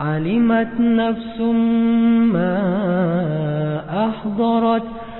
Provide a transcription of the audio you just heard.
علمت نفس ما أحضرت